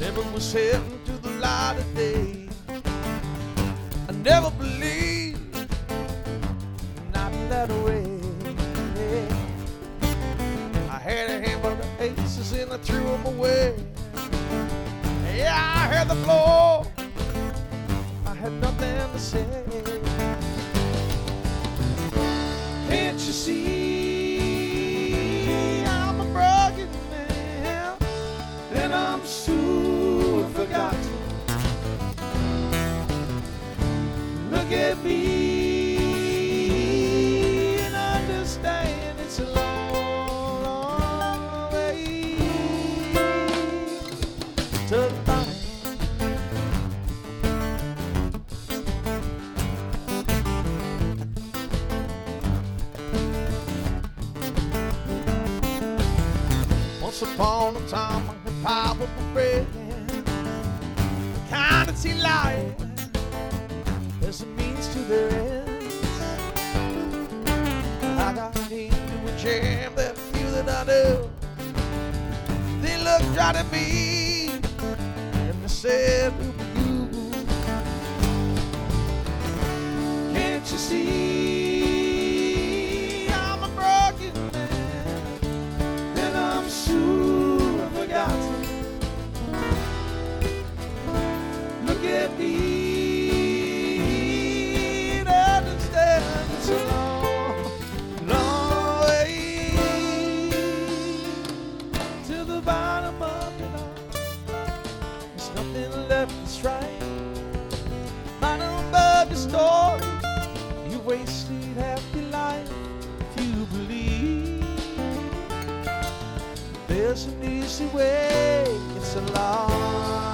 Never was heading to the light of day. I never believed that way. I had a handful of aces and I threw them away. Yeah, I had the floor. I had nothing to say. Can't you see I'm a broken man? and I'm soon forgotten. Look at me to. Once upon a time, I had pie with my friend. Kind of see life as a means to their ends. I got into a jam that few that I knew. They looked right at me said? Can't you see wasted your life if you believe. There's an easy way, it's a long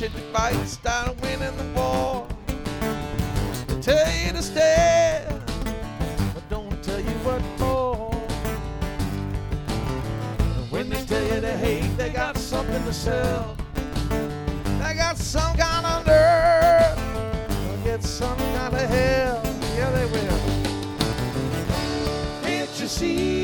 When they get you fight, start winning the war. They tell you to stand, but don't tell you what for. When they tell you to hate, they got something to sell. They got some kind of nerve, they'll get some kind of hell. Yeah, they will. Can't you see